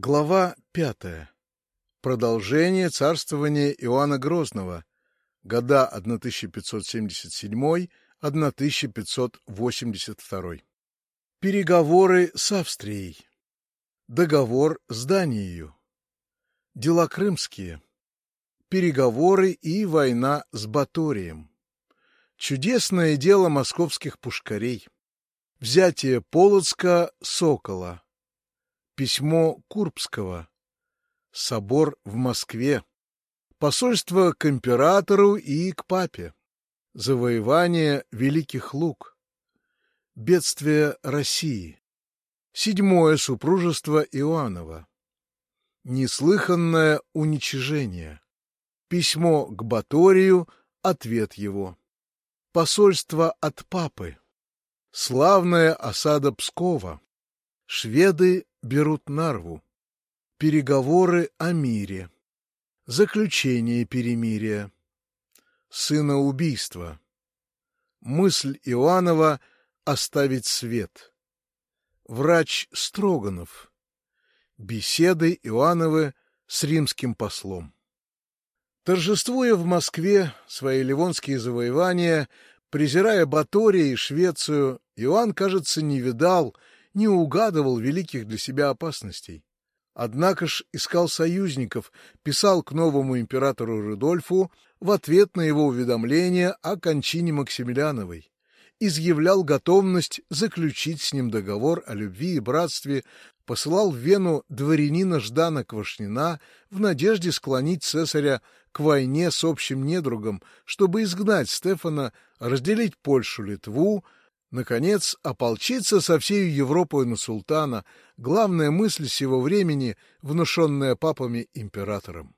Глава пятая. Продолжение царствования Иоанна Грозного. Года 1577-1582. Переговоры с Австрией. Договор с Данией. Дела крымские. Переговоры и война с Баторием. Чудесное дело московских пушкарей. Взятие Полоцка Сокола. Письмо Курбского. Собор в Москве. Посольство к императору и к папе. Завоевание Великих Луг. Бедствие России. Седьмое супружество Иоаннова. Неслыханное уничижение. Письмо к Баторию, ответ его. Посольство от папы. Славная осада Пскова. Шведы берут Нарву. Переговоры о мире. Заключение перемирия. Сыноубийство. Мысль Иоаннова оставить свет. Врач Строганов. Беседы Иоанновы с римским послом. Торжествуя в Москве свои ливонские завоевания, презирая Батория и Швецию, Иоанн, кажется, не видал не угадывал великих для себя опасностей. Однако ж искал союзников, писал к новому императору Рудольфу в ответ на его уведомление о кончине Максимилиановой, изъявлял готовность заключить с ним договор о любви и братстве, посылал в Вену дворянина Ждана Квашнина в надежде склонить цесаря к войне с общим недругом, чтобы изгнать Стефана, разделить Польшу, Литву, Наконец, ополчиться со всей Европой на султана — главная мысль сего времени, внушенная папами-императором.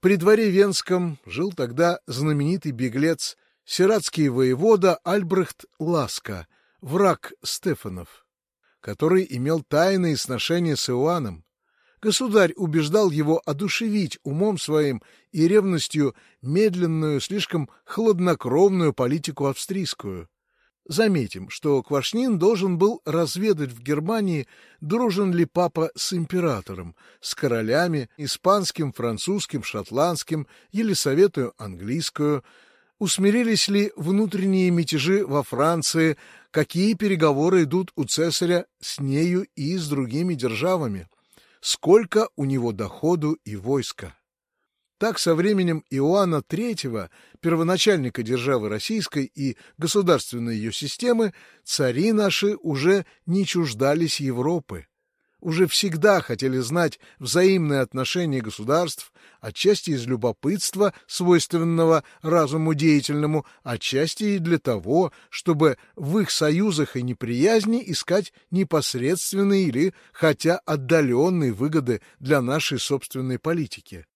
При дворе Венском жил тогда знаменитый беглец, сиратский воевода Альбрехт Ласка, враг Стефанов, который имел тайные сношения с Иоанном. Государь убеждал его одушевить умом своим и ревностью медленную, слишком хладнокровную политику австрийскую — Заметим, что Квашнин должен был разведать в Германии, дружен ли папа с императором, с королями, испанским, французским, шотландским, Елисаветую английскую, усмирились ли внутренние мятежи во Франции, какие переговоры идут у цесаря с нею и с другими державами, сколько у него доходу и войска. Так со временем Иоанна III, первоначальника державы российской и государственной ее системы, цари наши уже не чуждались Европы. Уже всегда хотели знать взаимные отношения государств, отчасти из любопытства, свойственного разуму деятельному, отчасти и для того, чтобы в их союзах и неприязни искать непосредственные или хотя отдаленные выгоды для нашей собственной политики.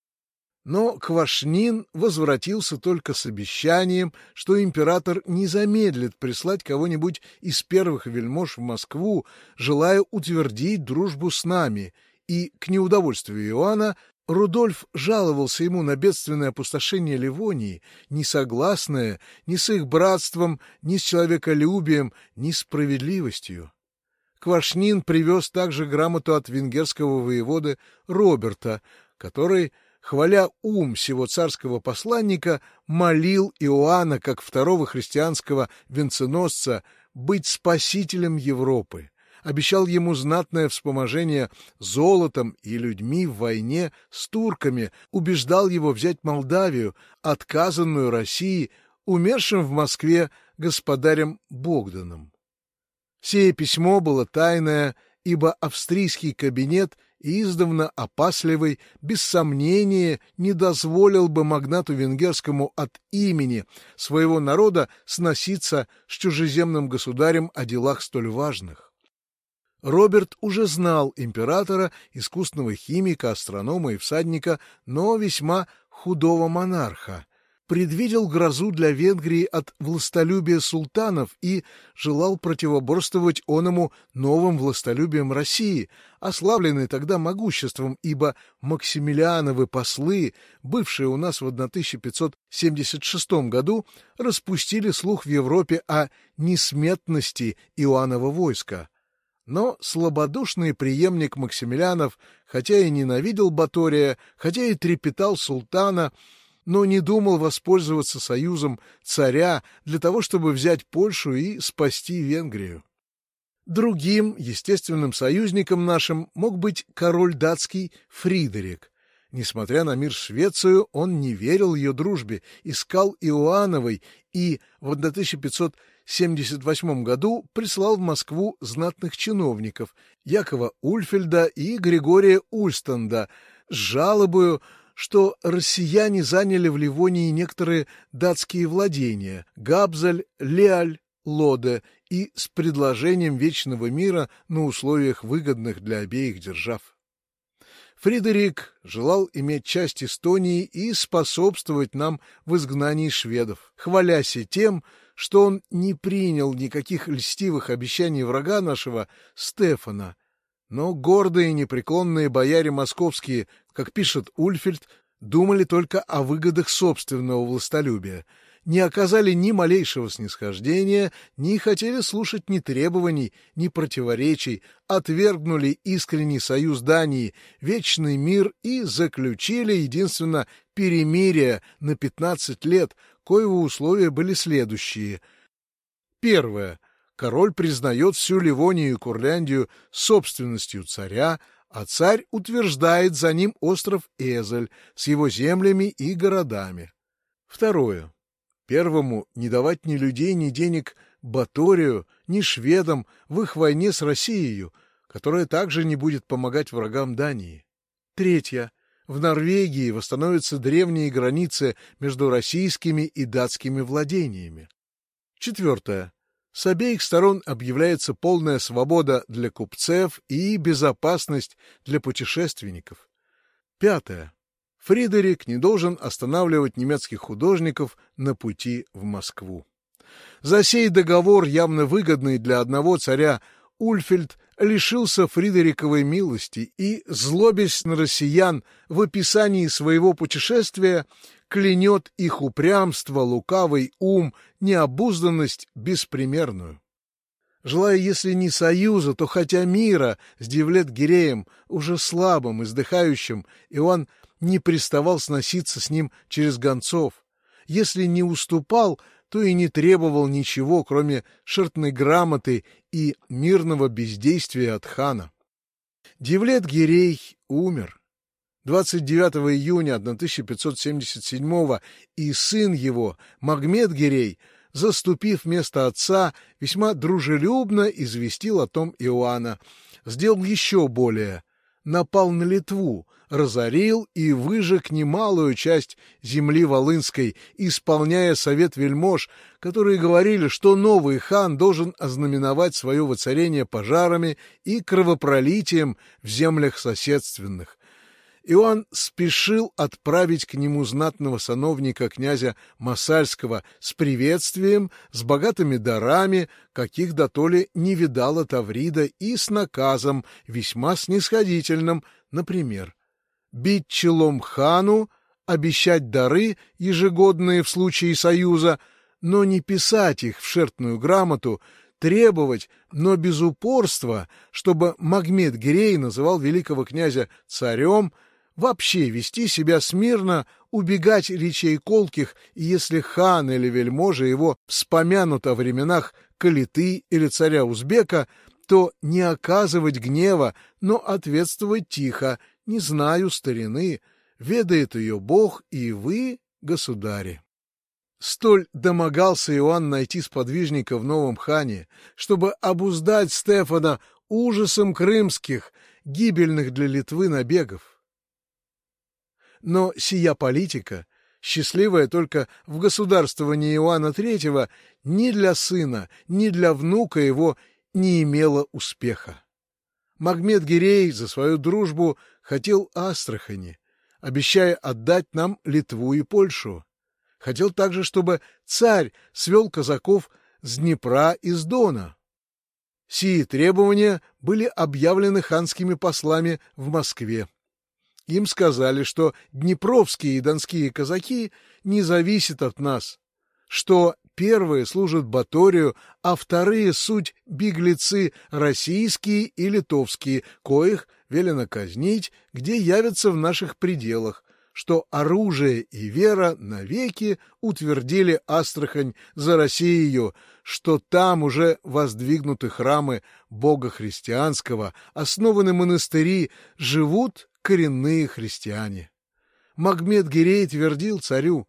Но Квашнин возвратился только с обещанием, что император не замедлит прислать кого-нибудь из первых вельмож в Москву, желая утвердить дружбу с нами, и, к неудовольствию Иоанна, Рудольф жаловался ему на бедственное опустошение Ливонии, не согласное ни с их братством, ни с человеколюбием, ни с справедливостью. Квашнин привез также грамоту от венгерского воеводы Роберта, который хваля ум сего царского посланника, молил Иоанна, как второго христианского венценосца, быть спасителем Европы, обещал ему знатное вспоможение золотом и людьми в войне с турками, убеждал его взять Молдавию, отказанную России, умершим в Москве господарем Богданом. Сие письмо было тайное, ибо австрийский кабинет — издавна опасливый, без сомнения не дозволил бы магнату венгерскому от имени своего народа сноситься с чужеземным государем о делах столь важных. Роберт уже знал императора, искусного химика, астронома и всадника, но весьма худого монарха, предвидел грозу для Венгрии от властолюбия султанов и желал противоборствовать оному новым властолюбием России, ославленной тогда могуществом, ибо Максимилиановы послы, бывшие у нас в 1576 году, распустили слух в Европе о несметности Иоаннова войска. Но слабодушный преемник Максимилянов, хотя и ненавидел Батория, хотя и трепетал султана, но не думал воспользоваться союзом царя для того, чтобы взять Польшу и спасти Венгрию. Другим естественным союзником нашим мог быть король датский Фридерик. Несмотря на мир Швецию, он не верил ее дружбе, искал Иоанновой и в 1578 году прислал в Москву знатных чиновников Якова Ульфельда и Григория Ульстанда с жалобою, что россияне заняли в Ливонии некоторые датские владения – Габзаль, Леаль, Лоде и с предложением вечного мира на условиях, выгодных для обеих держав. Фридерик желал иметь часть Эстонии и способствовать нам в изгнании шведов, хвалясь и тем, что он не принял никаких льстивых обещаний врага нашего Стефана. Но гордые непреклонные бояре московские, как пишет Ульфельд, думали только о выгодах собственного властолюбия — не оказали ни малейшего снисхождения, не хотели слушать ни требований, ни противоречий, отвергнули искренний союз Дании, вечный мир и заключили, единственно, перемирие на 15 лет, коего условия были следующие. Первое. Король признает всю Ливонию и Курляндию собственностью царя, а царь утверждает за ним остров Эзель с его землями и городами. Второе. Первому не давать ни людей, ни денег Баторию, ни шведам в их войне с Россией, которая также не будет помогать врагам Дании. Третье. В Норвегии восстановятся древние границы между российскими и датскими владениями. Четвертое. С обеих сторон объявляется полная свобода для купцев и безопасность для путешественников. Пятое. Фридерик не должен останавливать немецких художников на пути в Москву. За сей договор, явно выгодный для одного царя, Ульфельд лишился Фридериковой милости и, злобясь на россиян в описании своего путешествия, клянет их упрямство, лукавый ум, необузданность беспримерную. Желая, если не союза, то хотя мира с Девлет-Гиреем, уже слабым, издыхающим, Иоанн не приставал сноситься с ним через гонцов. Если не уступал, то и не требовал ничего, кроме шертной грамоты и мирного бездействия от хана. Девлет Гирей умер. 29 июня 1577 и сын его, Магмед Гирей, заступив место отца, весьма дружелюбно известил о том Иоанна, сделал еще более, напал на Литву, разорил и выжег немалую часть земли Волынской, исполняя совет вельмож, которые говорили, что новый хан должен ознаменовать свое воцарение пожарами и кровопролитием в землях соседственных. Иоанн спешил отправить к нему знатного сановника князя Масальского с приветствием, с богатыми дарами, каких дотоле не видала Таврида, и с наказом, весьма снисходительным, например, бить челом хану, обещать дары, ежегодные в случае союза, но не писать их в шертную грамоту, требовать, но без упорства, чтобы Магмед Гирей называл великого князя царем, вообще вести себя смирно, убегать речей колких, если хан или вельможа его вспомянут о временах Калиты или царя Узбека, то не оказывать гнева, но ответствовать тихо, не знаю старины, ведает ее Бог и вы, государи. Столь домогался Иоанн найти сподвижника в новом хане, чтобы обуздать Стефана ужасом крымских, гибельных для Литвы набегов. Но сия политика, счастливая только в государствовании Иоанна III, ни для сына, ни для внука его не имела успеха. Магмед Гирей за свою дружбу хотел Астрахани, обещая отдать нам Литву и Польшу. Хотел также, чтобы царь свел казаков с Днепра и с Дона. Сии требования были объявлены ханскими послами в Москве. Им сказали, что днепровские и донские казаки не зависят от нас, что первые служат Баторию, а вторые — суть беглецы российские и литовские, коих велено казнить, где явятся в наших пределах, что оружие и вера навеки утвердили Астрахань за Россию, что там уже воздвигнуты храмы Бога христианского, основаны монастыри, живут коренные христиане. Магмед Гирей твердил царю,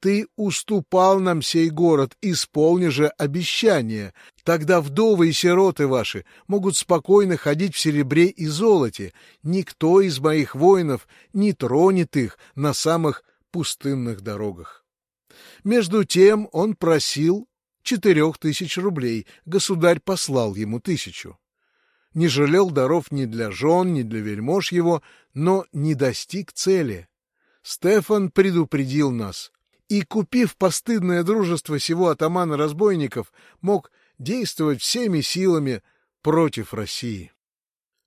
«Ты уступал нам сей город, исполни же обещание, тогда вдовы и сироты ваши могут спокойно ходить в серебре и золоте, никто из моих воинов не тронет их на самых пустынных дорогах». Между тем он просил четырех тысяч рублей, государь послал ему тысячу. Не жалел даров ни для жен, ни для вельмож его, но не достиг цели. Стефан предупредил нас, и, купив постыдное дружество сего атамана разбойников, мог действовать всеми силами против России.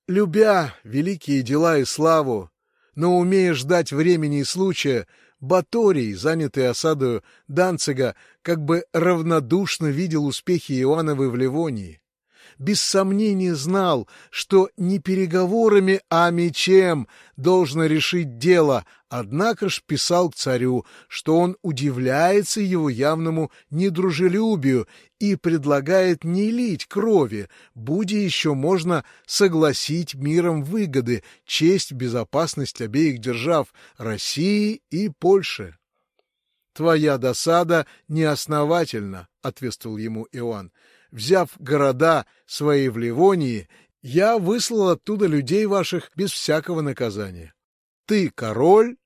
Любя великие дела и славу, но умея ждать времени и случая, Баторий, занятый осадою Данцига, как бы равнодушно видел успехи Иоанновы в Ливонии. Без сомнения знал, что не переговорами, а мечем должно решить дело, однако ж писал к царю, что он удивляется его явному недружелюбию и предлагает не лить крови, будь еще можно согласить миром выгоды, честь, безопасность обеих держав России и Польши. «Твоя досада неосновательна», — ответствовал ему Иоанн. «Взяв города свои в Ливонии, я выслал оттуда людей ваших без всякого наказания. Ты король,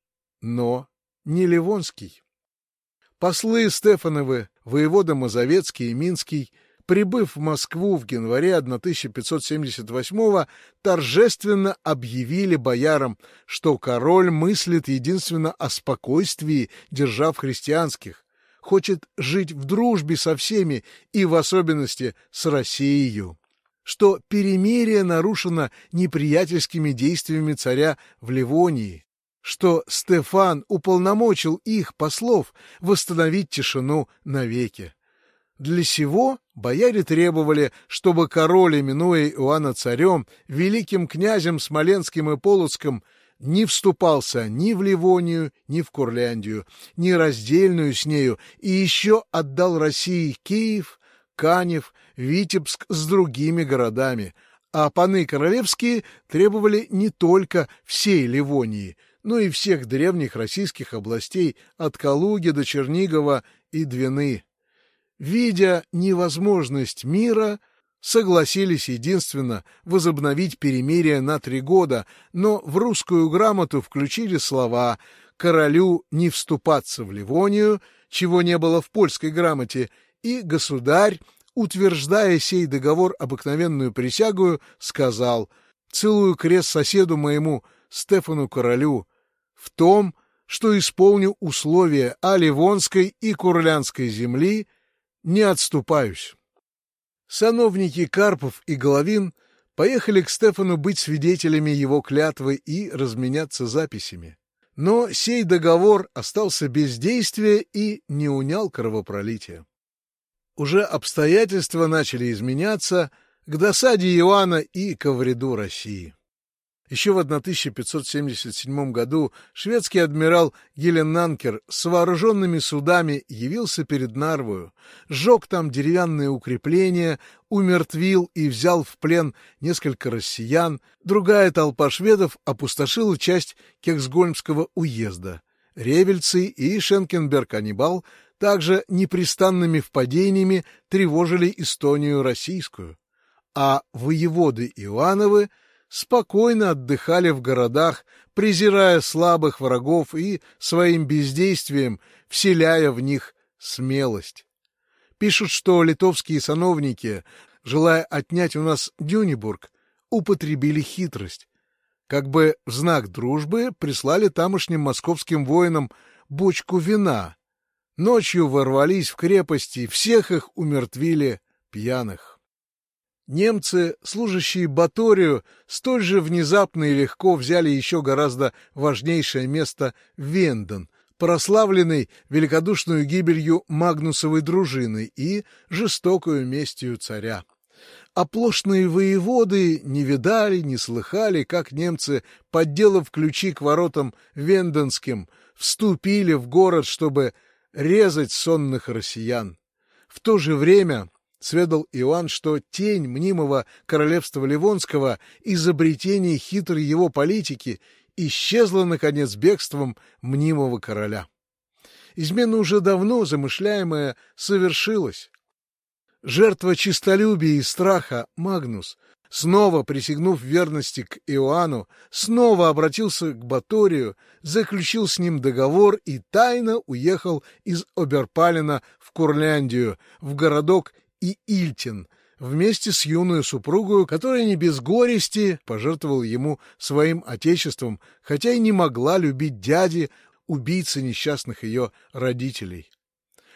но не Ливонский». Послы Стефановы, воевода Мазовецкий и Минский, прибыв в Москву в январе 1578 торжественно объявили боярам, что король мыслит единственно о спокойствии держав христианских, хочет жить в дружбе со всеми и в особенности с Россией, что перемирие нарушено неприятельскими действиями царя в Ливонии, что Стефан уполномочил их, послов, восстановить тишину навеки. Для сего бояре требовали, чтобы король, именуя Иоанна царем, великим князем Смоленским и Полоцким, не вступался ни в Ливонию, ни в Курляндию, ни раздельную с нею, и еще отдал России Киев, Канев, Витебск с другими городами, а паны королевские требовали не только всей Ливонии — но и всех древних российских областей от Калуги до Чернигова и Двины. Видя невозможность мира, согласились единственно возобновить перемирие на три года, но в русскую грамоту включили слова «королю не вступаться в Ливонию», чего не было в польской грамоте, и государь, утверждая сей договор обыкновенную присягую, сказал «Целую крест соседу моему, Стефану Королю, в том, что исполню условия о Ливонской и Курлянской земли, не отступаюсь. Сановники Карпов и Головин поехали к Стефану быть свидетелями его клятвы и разменяться записями. Но сей договор остался без действия и не унял кровопролития. Уже обстоятельства начали изменяться к досаде Иоанна и ко вреду России. Еще в 1577 году шведский адмирал Геленанкер с вооруженными судами явился перед Нарвою, сжег там деревянные укрепления, умертвил и взял в плен несколько россиян, другая толпа шведов опустошила часть Кексгольмского уезда. Ревельцы и Шенкенберг-Анибал также непрестанными впадениями тревожили Эстонию российскую. А воеводы Иоанновы — спокойно отдыхали в городах, презирая слабых врагов и своим бездействием вселяя в них смелость. Пишут, что литовские сановники, желая отнять у нас Дюнибург, употребили хитрость. Как бы в знак дружбы прислали тамошним московским воинам бочку вина. Ночью ворвались в крепости, всех их умертвили пьяных. Немцы, служащие Баторию, столь же внезапно и легко взяли еще гораздо важнейшее место Венден, прославленный великодушную гибелью Магнусовой дружины и жестокую местью царя. Оплошные воеводы не видали, не слыхали, как немцы, подделав ключи к воротам Венденским, вступили в город, чтобы резать сонных россиян. В то же время сведал Иоанн, что тень мнимого королевства Ливонского, изобретение хитрой его политики, исчезла, наконец, бегством мнимого короля. Измена уже давно замышляемая совершилась. Жертва чистолюбия и страха Магнус, снова присягнув верности к Иоанну, снова обратился к Баторию, заключил с ним договор и тайно уехал из Оберпалина в Курляндию, в городок Иильтин, вместе с юной супругою, которая не без горести пожертвовала ему своим отечеством, хотя и не могла любить дяди, убийцы несчастных ее родителей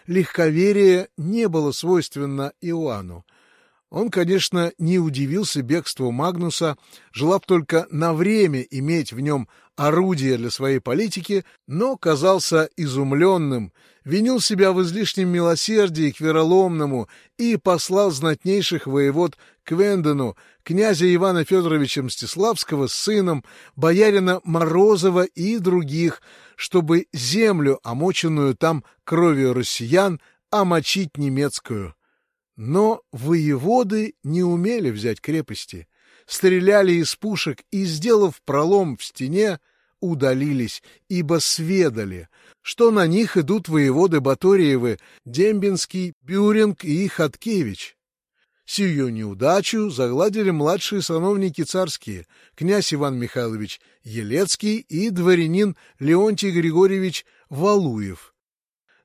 легковерие не было свойственно Иоанну. Он, конечно, не удивился бегству Магнуса, желав только на время иметь в нем орудие для своей политики, но казался изумленным, винил себя в излишнем милосердии к вероломному и послал знатнейших воевод к Вендену, князя Ивана Федоровича Мстиславского с сыном, боярина Морозова и других, чтобы землю, омоченную там кровью россиян, омочить немецкую. Но воеводы не умели взять крепости, стреляли из пушек и, сделав пролом в стене, удалились, ибо сведали, что на них идут воеводы Баториевы, Дембинский, Бюринг и Хаткевич. Сию неудачу загладили младшие сановники царские, князь Иван Михайлович Елецкий и дворянин Леонтий Григорьевич Валуев.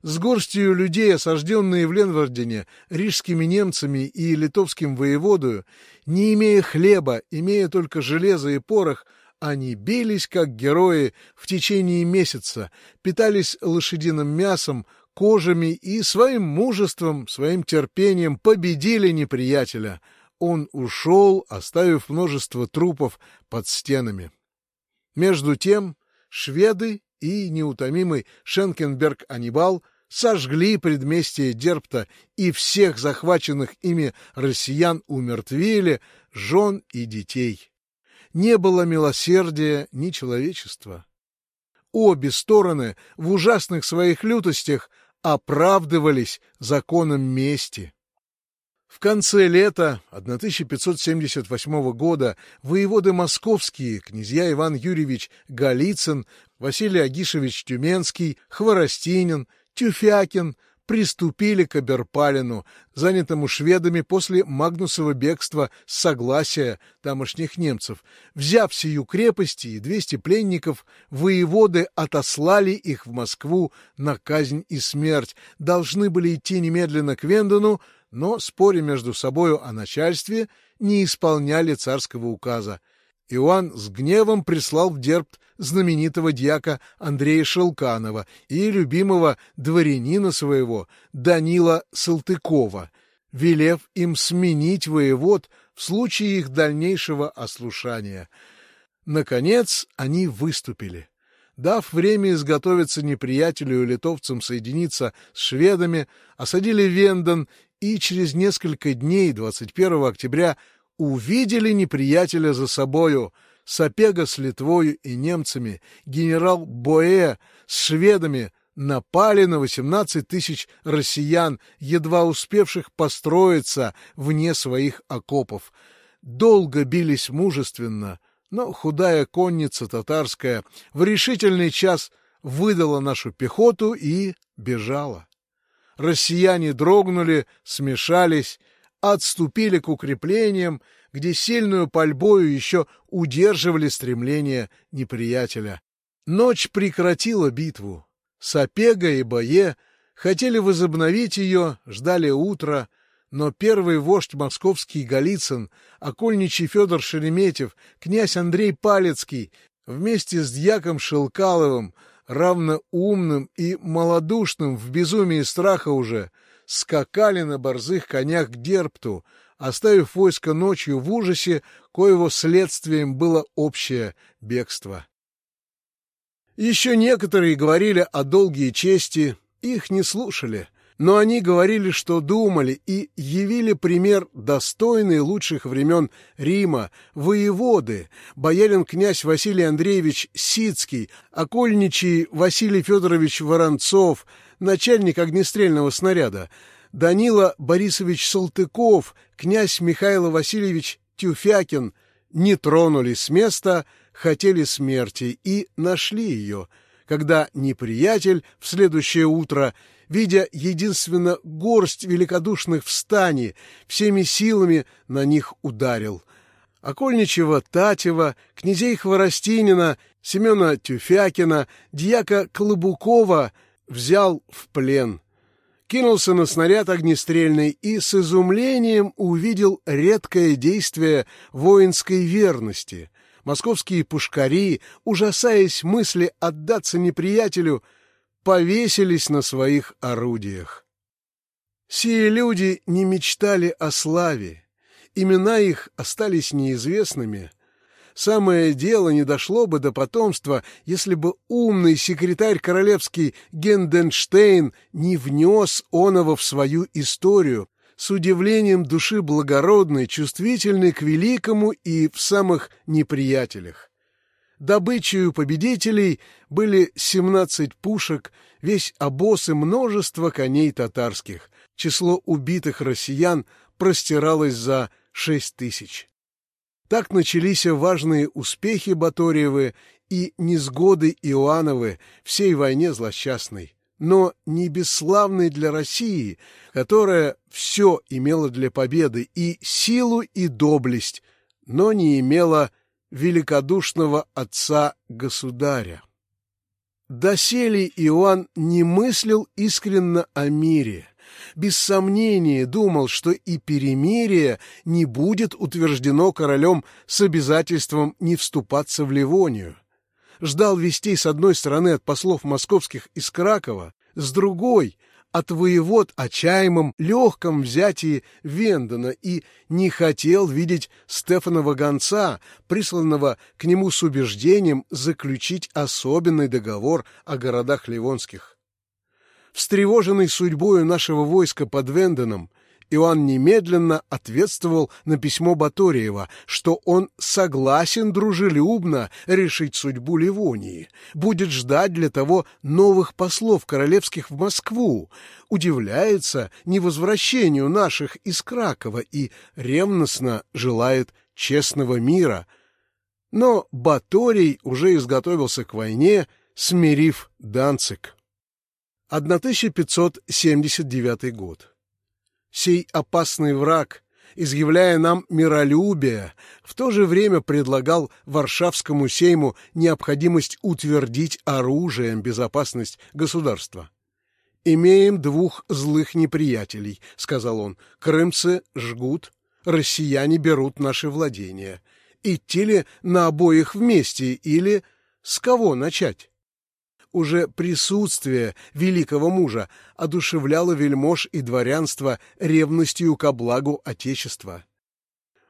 С горстью людей, осажденные в Ленвардене рижскими немцами и литовским воеводою, не имея хлеба, имея только железо и порох, они бились, как герои, в течение месяца, питались лошадиным мясом, кожами и своим мужеством, своим терпением победили неприятеля. Он ушел, оставив множество трупов под стенами. Между тем шведы и неутомимый Шенкенберг-Анибал сожгли предместье Дерпта и всех захваченных ими россиян умертвили, жен и детей. Не было милосердия ни человечества. Обе стороны в ужасных своих лютостях оправдывались законом мести. В конце лета 1578 года воеводы московские, князья Иван Юрьевич Голицын, Василий Агишевич Тюменский, Хворостинин, Тюфякин приступили к Аберпалину, занятому шведами после Магнусова бегства с согласия тамошних немцев. Взяв сию крепости и двести пленников, воеводы отослали их в Москву на казнь и смерть, должны были идти немедленно к Вендену, но, споря между собою о начальстве, не исполняли царского указа. Иоанн с гневом прислал в Дербт знаменитого дьяка Андрея Шелканова и любимого дворянина своего Данила Салтыкова, велев им сменить воевод в случае их дальнейшего ослушания. Наконец они выступили. Дав время изготовиться неприятелю и литовцам соединиться с шведами, осадили Венден и через несколько дней, 21 октября, увидели неприятеля за собою, Сапега с Литвою и немцами, генерал Боэ с шведами напали на 18 тысяч россиян, едва успевших построиться вне своих окопов. Долго бились мужественно, но худая конница татарская в решительный час выдала нашу пехоту и бежала. Россияне дрогнули, смешались, отступили к укреплениям, где сильную пальбою еще удерживали стремления неприятеля. Ночь прекратила битву. Сапега и Бое хотели возобновить ее, ждали утра, но первый вождь московский Голицын, окольничий Федор Шереметьев, князь Андрей Палецкий вместе с дьяком Шелкаловым, равно умным и малодушным в безумии страха уже, скакали на борзых конях к Дерпту, оставив войско ночью в ужасе, коего следствием было общее бегство. Еще некоторые говорили о долгие чести, их не слушали, но они говорили, что думали, и явили пример достойный лучших времен Рима, воеводы, боярин-князь Василий Андреевич Сицкий, окольничий Василий Федорович Воронцов, начальник огнестрельного снаряда, Данила Борисович Салтыков, князь Михаил Васильевич Тюфякин не тронулись с места, хотели смерти и нашли ее, когда неприятель в следующее утро, видя единственно горсть великодушных встани, всеми силами на них ударил. Окольничего Татева, князей Хворостинина, Семена Тюфякина, дьяка Клобукова взял в плен — кинулся на снаряд огнестрельный и с изумлением увидел редкое действие воинской верности. Московские пушкари, ужасаясь мысли отдаться неприятелю, повесились на своих орудиях. Сие люди не мечтали о славе, имена их остались неизвестными — Самое дело не дошло бы до потомства, если бы умный секретарь королевский Генденштейн не внес оного в свою историю, с удивлением души благородной, чувствительной к великому и в самых неприятелях. Добычей победителей были семнадцать пушек, весь обоз и множество коней татарских. Число убитых россиян простиралось за шесть тысяч. Так начались важные успехи Баторьевы и несгоды Иоанновы всей войне злосчастной, но не бесславной для России, которая все имела для победы и силу, и доблесть, но не имела великодушного отца-государя. Доселе Иоанн не мыслил искренно о мире — без сомнения думал, что и перемирие не будет утверждено королем с обязательством не вступаться в Ливонию. Ждал вестей с одной стороны от послов московских из Кракова, с другой — от воевод о легком взятии Вендона и не хотел видеть Стефанова гонца, присланного к нему с убеждением заключить особенный договор о городах ливонских. Встревоженный судьбою нашего войска под Венденом, Иоанн немедленно ответствовал на письмо Баториева, что он согласен дружелюбно решить судьбу Ливонии, будет ждать для того новых послов королевских в Москву, удивляется невозвращению наших из Кракова и ревностно желает честного мира. Но Баторий уже изготовился к войне, смирив Данцик. 1579 год. Сей опасный враг, изъявляя нам миролюбие, в то же время предлагал Варшавскому сейму необходимость утвердить оружием безопасность государства. «Имеем двух злых неприятелей», — сказал он. «Крымцы жгут, россияне берут наши владения. Идти ли на обоих вместе или с кого начать?» Уже присутствие великого мужа одушевляло вельмож и дворянство ревностью ко благу Отечества.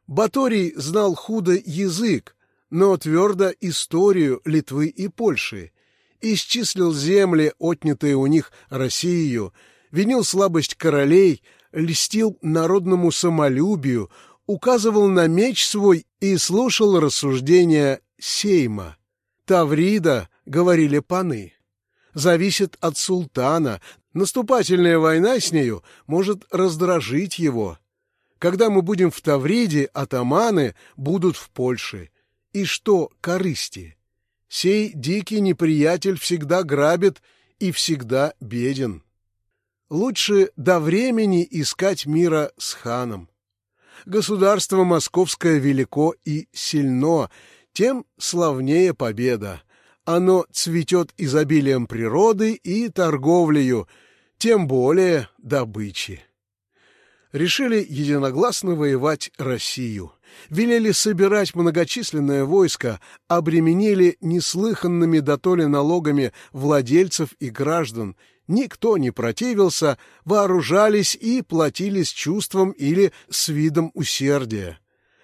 Баторий знал худо язык, но твердо историю Литвы и Польши, исчислил земли, отнятые у них Россию, винил слабость королей, льстил народному самолюбию, указывал на меч свой и слушал рассуждения Сейма. Таврида, говорили паны зависит от султана. Наступательная война с нею может раздражить его. Когда мы будем в Тавриде, атаманы будут в Польше. И что корысти? Сей дикий неприятель всегда грабит и всегда беден. Лучше до времени искать мира с ханом. Государство московское велико и сильно, тем славнее победа. Оно цветет изобилием природы и торговлею, тем более добычи. Решили единогласно воевать Россию. Велели собирать многочисленное войско, обременили неслыханными дотоле налогами владельцев и граждан. Никто не противился, вооружались и платили с чувством или с видом усердия.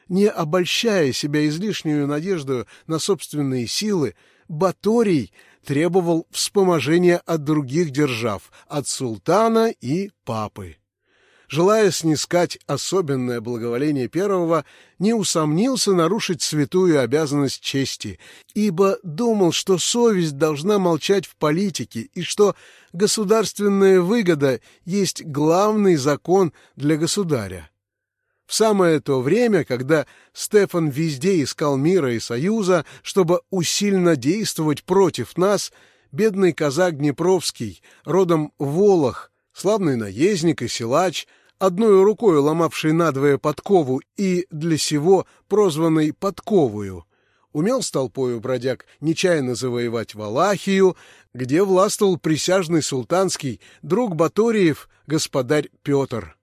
Не обольщая себя излишнюю надежду на собственные силы, Баторий требовал вспоможения от других держав, от султана и папы желая снискать особенное благоволение первого, не усомнился нарушить святую обязанность чести, ибо думал, что совесть должна молчать в политике и что государственная выгода есть главный закон для государя. В самое то время, когда Стефан везде искал мира и союза, чтобы усильно действовать против нас, бедный казак Днепровский, родом Волох, славный наездник и силач — одной рукой ломавший надвое подкову и для сего прозванный подковую. Умел с толпою бродяг нечаянно завоевать Валахию, где властвовал присяжный султанский друг Баториев, господарь Петр.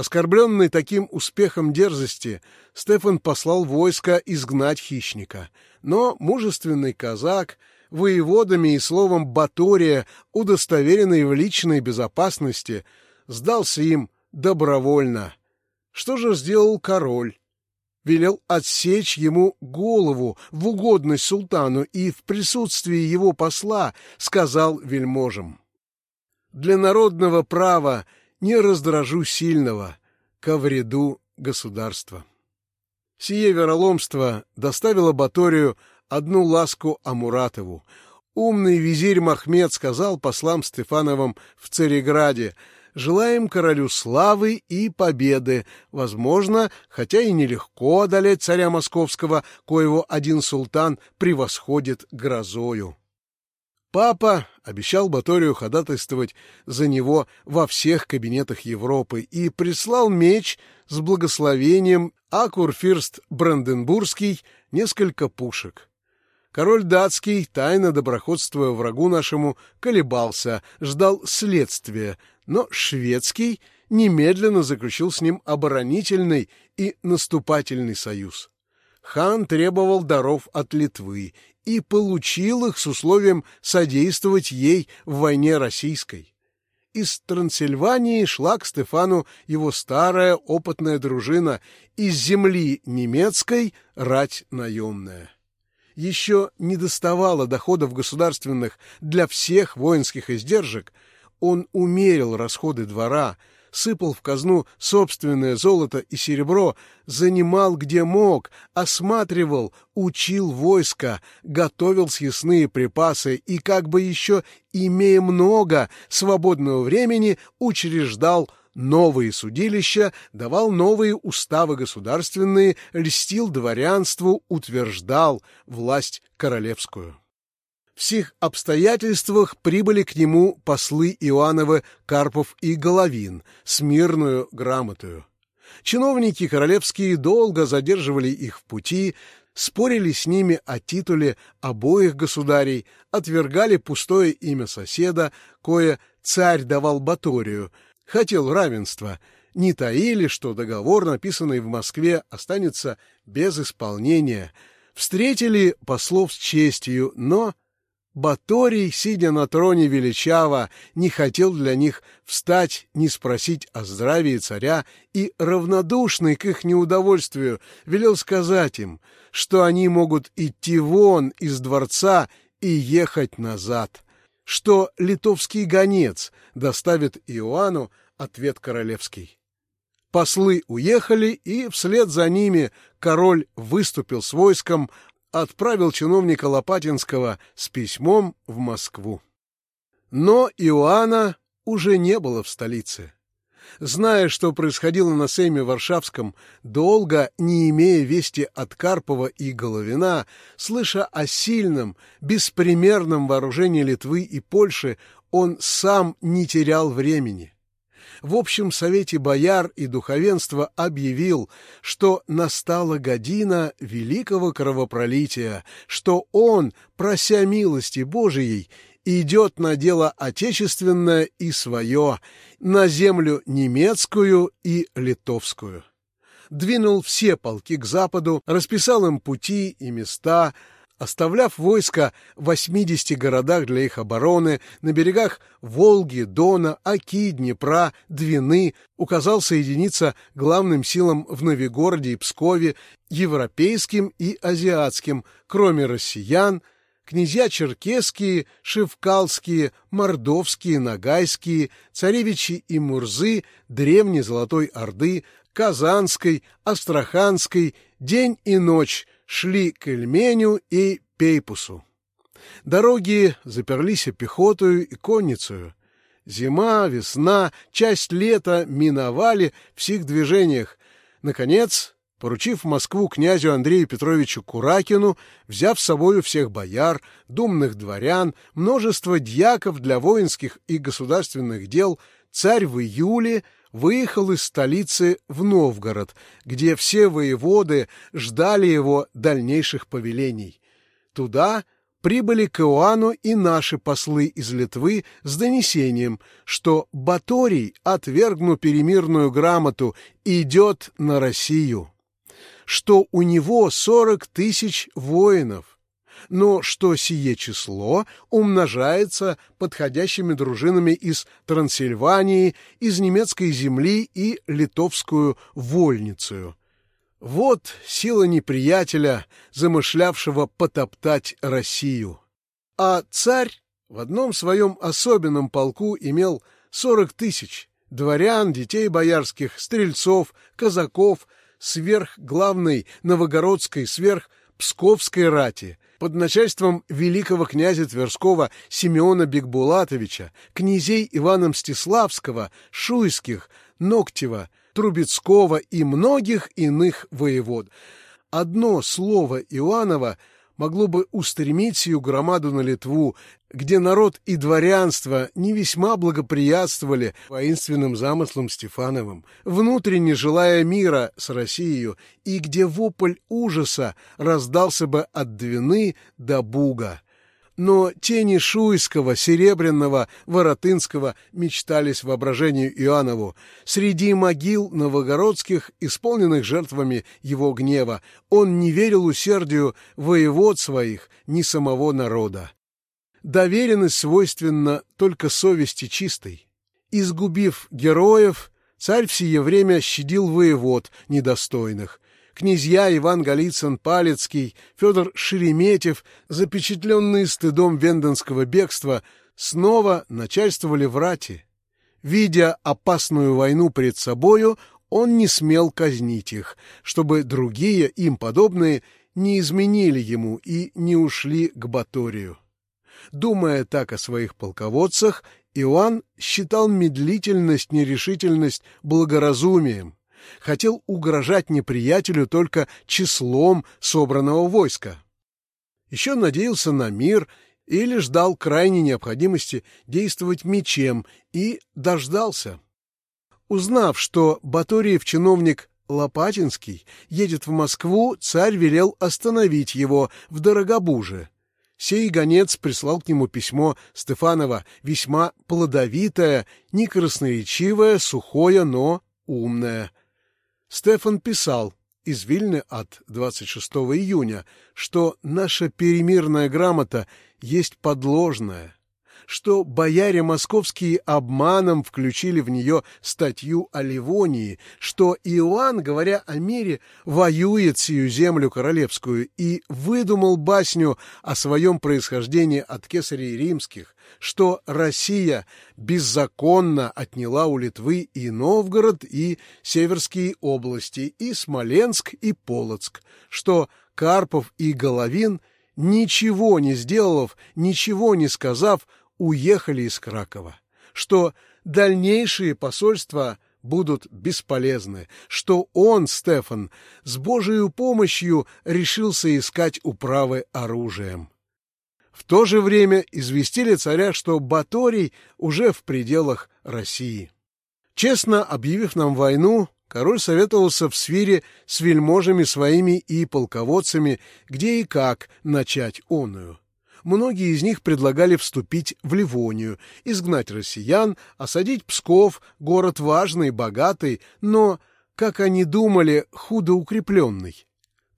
Оскорбленный таким успехом дерзости, Стефан послал войско изгнать хищника. Но мужественный казак, воеводами и словом Батория, удостоверенный в личной безопасности, сдался им добровольно. Что же сделал король? Велел отсечь ему голову в угодность султану и в присутствии его посла сказал вельможам. «Для народного права не раздражу сильного, ко вреду государства». Сие вероломство доставило Баторию одну ласку Амуратову. Умный визирь Махмед сказал послам Стефановым в Цареграде — Желаем королю славы и победы, возможно, хотя и нелегко одолеть царя московского, коего один султан превосходит грозою. Папа обещал Баторию ходатайствовать за него во всех кабинетах Европы и прислал меч с благословением, а курфирст Бранденбургский — несколько пушек. Король датский, тайно доброходствуя врагу нашему, колебался, ждал следствия, но шведский немедленно заключил с ним оборонительный и наступательный союз. Хан требовал даров от Литвы и получил их с условием содействовать ей в войне российской. Из Трансильвании шла к Стефану его старая опытная дружина, из земли немецкой рать наемная еще не доставало доходов государственных для всех воинских издержек, он умерил расходы двора, сыпал в казну собственное золото и серебро, занимал где мог, осматривал, учил войско, готовил съестные припасы и, как бы еще имея много свободного времени, учреждал новые судилища, давал новые уставы государственные, льстил дворянству, утверждал власть королевскую. Сих обстоятельствах прибыли к нему послы Иоанновы Карпов и Головин с мирную грамотою. Чиновники королевские долго задерживали их в пути, спорили с ними о титуле обоих государей, отвергали пустое имя соседа, кое царь давал Баторию — хотел равенства, не таили, что договор, написанный в Москве, останется без исполнения. Встретили послов с честью, но Баторий, сидя на троне величаво, не хотел для них встать, не спросить о здравии царя и, равнодушный к их неудовольствию, велел сказать им, что они могут идти вон из дворца и ехать назад что литовский гонец доставит Иоанну ответ королевский. Послы уехали, и вслед за ними король выступил с войском, отправил чиновника Лопатинского с письмом в Москву. Но Иоанна уже не было в столице зная, что происходило на Сейме Варшавском, долго не имея вести от Карпова и Головина, слыша о сильном, беспримерном вооружении Литвы и Польши, он сам не терял времени. В общем совете бояр и духовенства объявил, что настала година великого кровопролития, что он, прося милости Божией, идет на дело отечественное и свое, на землю немецкую и литовскую. Двинул все полки к западу, расписал им пути и места, Оставляв войско в 80 городах для их обороны, на берегах Волги, Дона, Оки, Днепра, Двины указал соединиться главным силам в Новигороде и Пскове, европейским и азиатским, кроме россиян, князья черкесские, шевкалские, мордовские, нагайские, царевичи и мурзы древней Золотой Орды, Казанской, Астраханской, день и ночь шли к Эльменю и Пейпусу. Дороги заперлись пехотою и конницею. Зима, весна, часть лета миновали в сих движениях. Наконец, поручив Москву князю Андрею Петровичу Куракину, взяв с собою всех бояр, думных дворян, множество дьяков для воинских и государственных дел, царь в июле — выехал из столицы в Новгород, где все воеводы ждали его дальнейших повелений. Туда прибыли к Иоанну и наши послы из Литвы с донесением, что Баторий, отвергнув перемирную грамоту, идет на Россию, что у него сорок тысяч воинов, но что сие число умножается подходящими дружинами из Трансильвании, из немецкой земли и литовскую вольницу. Вот сила неприятеля, замышлявшего потоптать Россию. А царь в одном своем особенном полку имел сорок тысяч дворян, детей боярских, стрельцов, казаков, сверх главной новогородской, сверх псковской рати, под начальством великого князя Тверского Симеона Бекбулатовича, князей Ивана Мстиславского, Шуйских, Ноктева, Трубецкого и многих иных воевод. Одно слово Иоаннова могло бы устремить сию громаду на Литву, где народ и дворянство не весьма благоприятствовали воинственным замыслам Стефановым, внутренне желая мира с Россией, и где вопль ужаса раздался бы от Двины до Буга но тени Шуйского, Серебряного, Воротынского мечтались воображению Иоаннову. Среди могил новогородских, исполненных жертвами его гнева, он не верил усердию воевод своих, ни самого народа. Доверенность свойственна только совести чистой. Изгубив героев, царь в сие время щадил воевод недостойных, князья Иван Голицын Палецкий, Федор Шереметьев, запечатленные стыдом венденского бегства, снова начальствовали в рате. Видя опасную войну перед собою, он не смел казнить их, чтобы другие, им подобные, не изменили ему и не ушли к Баторию. Думая так о своих полководцах, Иоанн считал медлительность, нерешительность благоразумием, хотел угрожать неприятелю только числом собранного войска. Еще надеялся на мир или ждал крайней необходимости действовать мечем и дождался. Узнав, что Баториев чиновник Лопатинский едет в Москву, царь велел остановить его в Дорогобуже. Сей гонец прислал к нему письмо Стефанова, весьма плодовитое, не красноречивое, сухое, но умное. Стефан писал из Вильны от 26 июня, что наша перемирная грамота есть подложная, что бояре московские обманом включили в нее статью о Ливонии, что Иоанн, говоря о мире, воюет сию землю королевскую и выдумал басню о своем происхождении от кесарей римских, что Россия беззаконно отняла у Литвы и Новгород, и Северские области, и Смоленск, и Полоцк, что Карпов и Головин, ничего не сделав, ничего не сказав, уехали из Кракова, что дальнейшие посольства будут бесполезны, что он, Стефан, с Божией помощью решился искать управы оружием. В то же время известили царя, что Баторий уже в пределах России. Честно объявив нам войну, король советовался в свире с вельможами своими и полководцами, где и как начать оную. Многие из них предлагали вступить в Ливонию, изгнать россиян, осадить Псков, город важный, богатый, но, как они думали, худо укрепленный.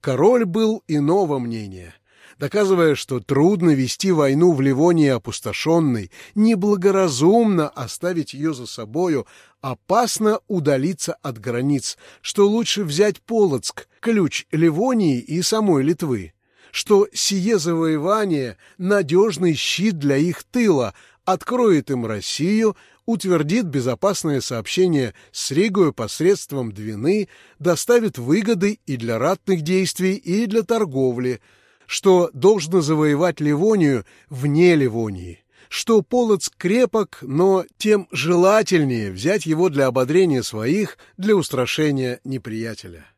Король был иного мнения. доказывая, что трудно вести войну в Ливонии опустошенной, неблагоразумно оставить ее за собою, опасно удалиться от границ, что лучше взять Полоцк, ключ Ливонии и самой Литвы, что сие завоевание — надежный щит для их тыла, откроет им Россию, утвердит безопасное сообщение с Ригой посредством Двины, доставит выгоды и для ратных действий, и для торговли, что должно завоевать Ливонию вне Ливонии, что Полоцк крепок, но тем желательнее взять его для ободрения своих, для устрашения неприятеля.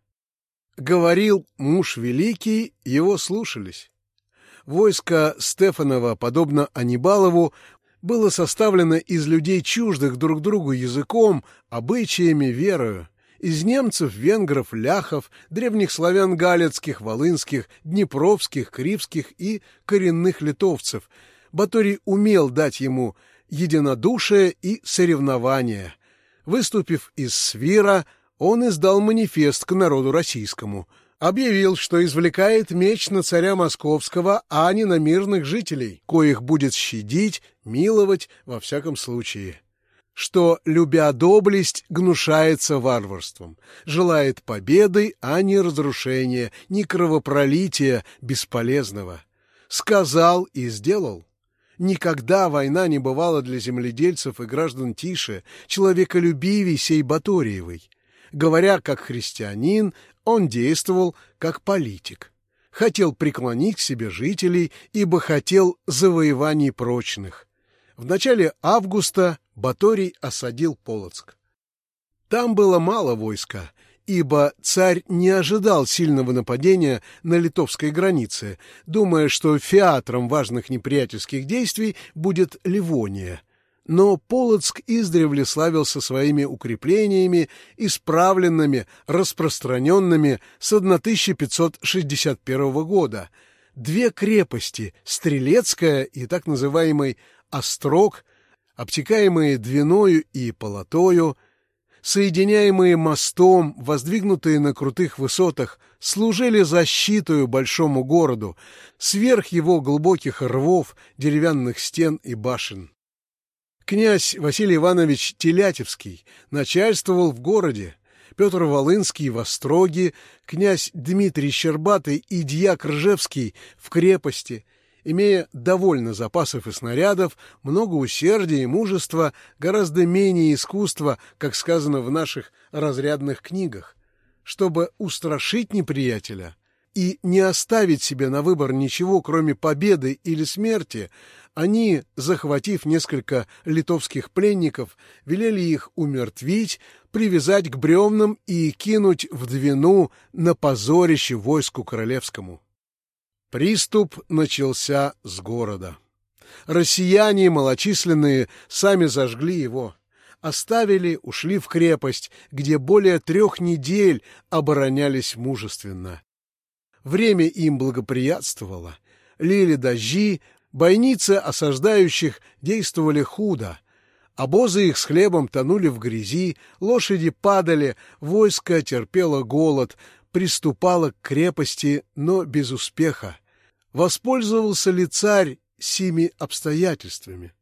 Говорил муж великий, его слушались. Войско Стефанова, подобно Анибалову, было составлено из людей чуждых друг другу языком, обычаями, верою. Из немцев, венгров, ляхов, древних славян галецких, волынских, днепровских, кривских и коренных литовцев. Баторий умел дать ему единодушие и соревнование. Выступив из свира, он издал манифест к народу российскому — объявил, что извлекает меч на царя московского, а не на мирных жителей, коих будет щадить, миловать во всяком случае. Что, любя доблесть, гнушается варварством, желает победы, а не разрушения, ни кровопролития бесполезного. Сказал и сделал. Никогда война не бывала для земледельцев и граждан тише, человеколюбивей сей Баториевой. Говоря как христианин, он действовал как политик. Хотел преклонить к себе жителей, ибо хотел завоеваний прочных. В начале августа Баторий осадил Полоцк. Там было мало войска, ибо царь не ожидал сильного нападения на литовской границе, думая, что фиатром важных неприятельских действий будет Ливония — но Полоцк издревле славился своими укреплениями, исправленными, распространенными с 1561 года. Две крепости, Стрелецкая и так называемый Острог, обтекаемые Двиною и Полотою, соединяемые мостом, воздвигнутые на крутых высотах, служили защитою большому городу, сверх его глубоких рвов, деревянных стен и башен. Князь Василий Иванович Телятевский начальствовал в городе, Петр Волынский в Остроге, князь Дмитрий Щербатый и дьяк Ржевский в крепости, имея довольно запасов и снарядов, много усердия и мужества, гораздо менее искусства, как сказано в наших разрядных книгах. Чтобы устрашить неприятеля и не оставить себе на выбор ничего, кроме победы или смерти, они, захватив несколько литовских пленников, велели их умертвить, привязать к бревнам и кинуть в Двину на позорище войску королевскому. Приступ начался с города. Россияне малочисленные сами зажгли его. Оставили, ушли в крепость, где более трех недель оборонялись мужественно. Время им благоприятствовало. Лили дожди, Бойницы осаждающих действовали худо. Обозы их с хлебом тонули в грязи, лошади падали, войско терпело голод, приступало к крепости, но без успеха. Воспользовался ли царь сими обстоятельствами?